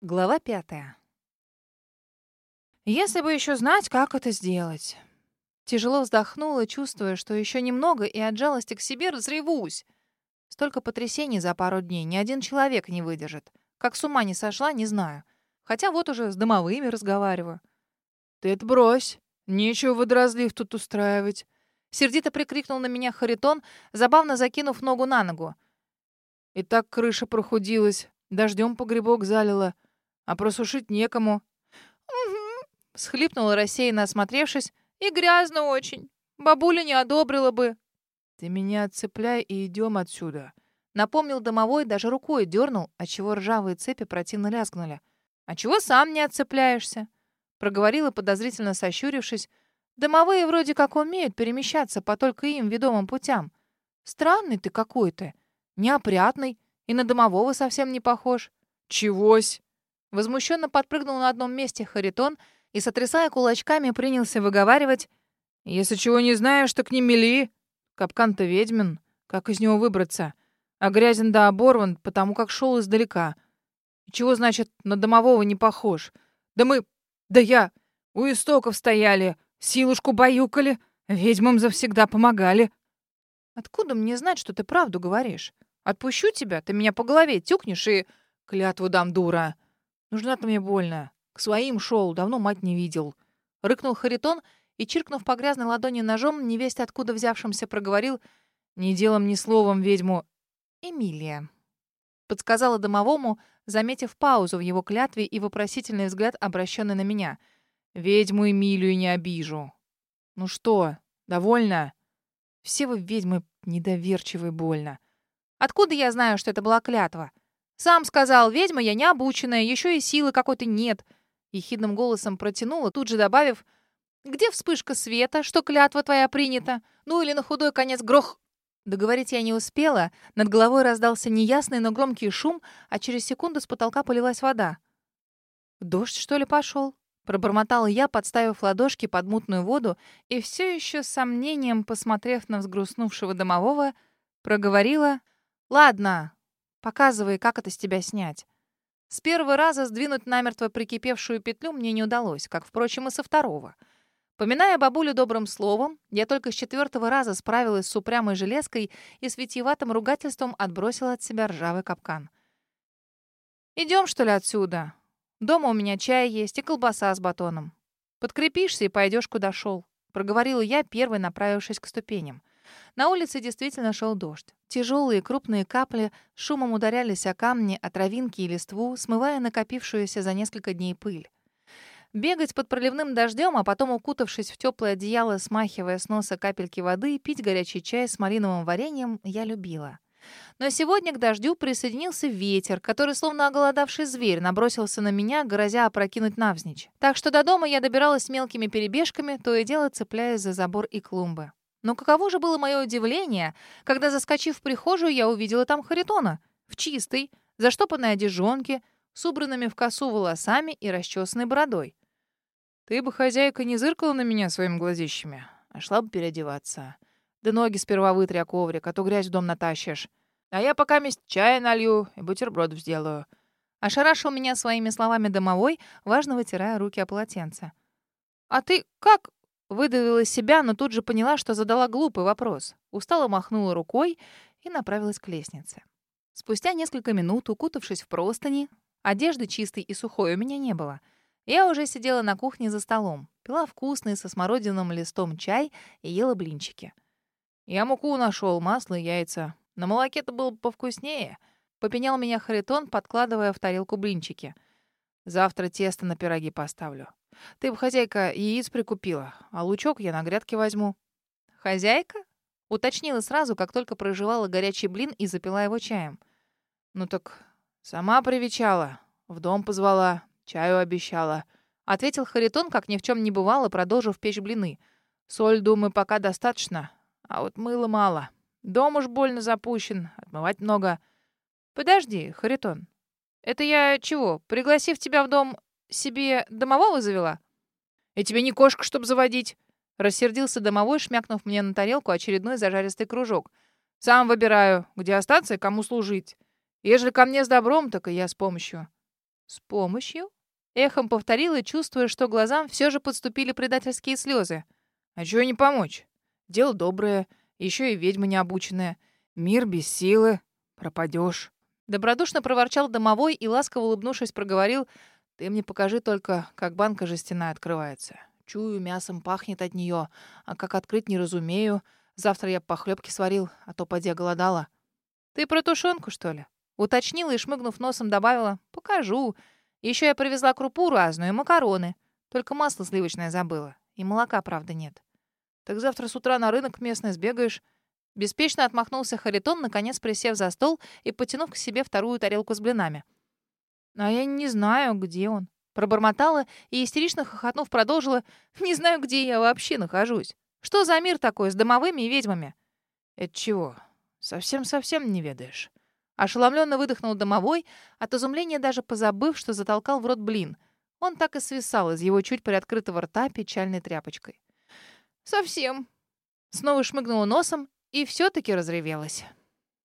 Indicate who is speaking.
Speaker 1: Глава пятая. Если бы еще знать, как это сделать. Тяжело вздохнула, чувствуя, что еще немного и от жалости к себе разревусь. Столько потрясений за пару дней ни один человек не выдержит. Как с ума не сошла, не знаю. Хотя вот уже с домовыми разговариваю.
Speaker 2: «Ты это брось. Нечего водоразлив тут устраивать».
Speaker 1: Сердито прикрикнул на меня Харитон, забавно закинув ногу на ногу.
Speaker 2: И так крыша прохудилась, дождем погребок залила а просушить некому».
Speaker 1: «Угу», — схлипнула рассеянно, осмотревшись. «И грязно очень. Бабуля не одобрила бы».
Speaker 2: «Ты меня отцепляй и идем отсюда», —
Speaker 1: напомнил домовой, даже рукой дернул, отчего ржавые цепи противно лязгнули. «А чего сам не отцепляешься?» — проговорила, подозрительно сощурившись. «Домовые вроде как умеют перемещаться по только им ведомым путям. Странный ты какой-то, неопрятный и на домового совсем не похож».
Speaker 2: «Чегось?»
Speaker 1: Возмущенно подпрыгнул на одном месте Харитон и, сотрясая кулачками, принялся выговаривать.
Speaker 2: «Если чего не знаешь, так не мели. Капкан-то ведьмин. Как из него выбраться? А грязен да оборван, потому как шел издалека. Чего, значит, на домового не похож? Да мы... Да я... У истоков стояли, силушку баюкали, ведьмам завсегда помогали».
Speaker 1: «Откуда мне знать, что ты правду говоришь? Отпущу тебя, ты меня по голове тюкнешь и...»
Speaker 2: «Клятву дам, дура!» Нужна-то мне больно. К своим шел, давно мать не видел.
Speaker 1: Рыкнул Харитон и, чиркнув по грязной ладони ножом, невесть откуда взявшимся, проговорил «Ни делом, ни словом ведьму...» «Эмилия», — подсказала домовому, заметив паузу в его клятве и вопросительный взгляд, обращенный на меня.
Speaker 2: «Ведьму Эмилию не обижу». «Ну что, довольна?»
Speaker 1: «Все вы ведьмы недоверчивы больно». «Откуда я знаю, что это была клятва?» Сам сказал, ведьма я не обученная, еще и силы какой-то нет. Ехидным голосом протянула, тут же добавив, «Где вспышка света, что клятва твоя принята? Ну или на худой конец грох...» Договорить я не успела. Над головой раздался неясный, но громкий шум, а через секунду с потолка полилась вода. «Дождь, что ли, пошел?» Пробормотала я, подставив ладошки под мутную воду, и все еще с сомнением, посмотрев на взгрустнувшего домового, проговорила «Ладно, Показывай, как это с тебя снять. С первого раза сдвинуть намертво прикипевшую петлю мне не удалось, как, впрочем, и со второго. Поминая бабулю добрым словом, я только с четвертого раза справилась с упрямой железкой и с витиеватым ругательством отбросила от себя ржавый капкан. «Идем, что ли, отсюда? Дома у меня чай есть и колбаса с батоном. Подкрепишься и пойдешь, куда шел», — проговорила я, первой направившись к ступеням. На улице действительно шел дождь. Тяжелые крупные капли шумом ударялись о камни, о травинки и листву, смывая накопившуюся за несколько дней пыль. Бегать под проливным дождем, а потом, укутавшись в теплое одеяло, смахивая с носа капельки воды, пить горячий чай с малиновым вареньем, я любила. Но сегодня к дождю присоединился ветер, который, словно оголодавший зверь, набросился на меня, грозя опрокинуть навзничь. Так что до дома я добиралась мелкими перебежками, то и дело цепляясь за забор и клумбы. Но каково же было мое удивление, когда, заскочив в прихожую, я увидела там Харитона в чистой, заштопанной одежонке, с убранными в косу волосами и расчесанной бородой.
Speaker 2: «Ты бы, хозяйка, не зыркала на меня своими глазищами, а шла бы переодеваться. Да ноги сперва вытри, коврик, а то грязь в дом натащишь. А я пока месть чая налью и бутербродов сделаю».
Speaker 1: Ошарашил меня своими словами домовой, важно вытирая руки о полотенце. «А ты как Выдавила себя, но тут же поняла, что задала глупый вопрос. Устало махнула рукой и направилась к лестнице. Спустя несколько минут, укутавшись в простыни, одежды чистой и сухой у меня не было. Я уже сидела на кухне за столом, пила вкусный со смородиным листом чай и ела блинчики.
Speaker 2: «Я муку нашел, масло и яйца. На молоке-то было повкуснее», — попенял меня Харитон, подкладывая в тарелку блинчики. «Завтра тесто на пироги поставлю». Ты бы, хозяйка, яиц прикупила, а лучок я на грядке возьму».
Speaker 1: «Хозяйка?» — уточнила сразу, как только проживала горячий блин и запила его чаем.
Speaker 2: «Ну так сама привечала, в дом позвала, чаю обещала», — ответил Харитон, как ни в чем не бывало, продолжив печь блины. «Соль, думаю, пока достаточно, а вот мыла мало. Дом уж больно запущен, отмывать много».
Speaker 1: «Подожди, Харитон, это я чего, пригласив тебя в дом, себе домового завела?»
Speaker 2: «И тебе не кошка, чтобы заводить!»
Speaker 1: Рассердился домовой, шмякнув мне на тарелку очередной зажаристый кружок.
Speaker 2: «Сам выбираю, где остаться и кому служить. Ежели ко мне с добром, так и я с помощью».
Speaker 1: С помощью? Эхом повторила, чувствуя, что глазам все же подступили предательские слезы.
Speaker 2: А чего не помочь? Дело доброе, еще и ведьма необученная. Мир без силы. Пропадешь.
Speaker 1: Добродушно проворчал домовой и, ласково улыбнувшись, проговорил, «Ты мне покажи только, как банка жестяная открывается. Чую, мясом пахнет от нее, а как открыть не разумею. Завтра я похлебки сварил, а то поди голодала». «Ты про тушенку, что ли?» Уточнила и, шмыгнув носом, добавила, «Покажу. Еще я привезла крупу разную и макароны. Только масло сливочное забыла. И молока, правда, нет». «Так завтра с утра на рынок местный сбегаешь». Беспечно отмахнулся Харитон, наконец присев за стол и потянув к себе вторую тарелку с блинами. «А я не знаю, где он». Пробормотала и, истерично хохотнув, продолжила. «Не знаю, где я вообще нахожусь. Что за мир такой с домовыми и ведьмами?»
Speaker 2: «Это чего? Совсем-совсем не ведаешь?»
Speaker 1: Ошеломленно выдохнул домовой, от изумления даже позабыв, что затолкал в рот блин. Он так и свисал из его чуть приоткрытого рта печальной тряпочкой. «Совсем». Снова шмыгнула носом и все таки разревелась.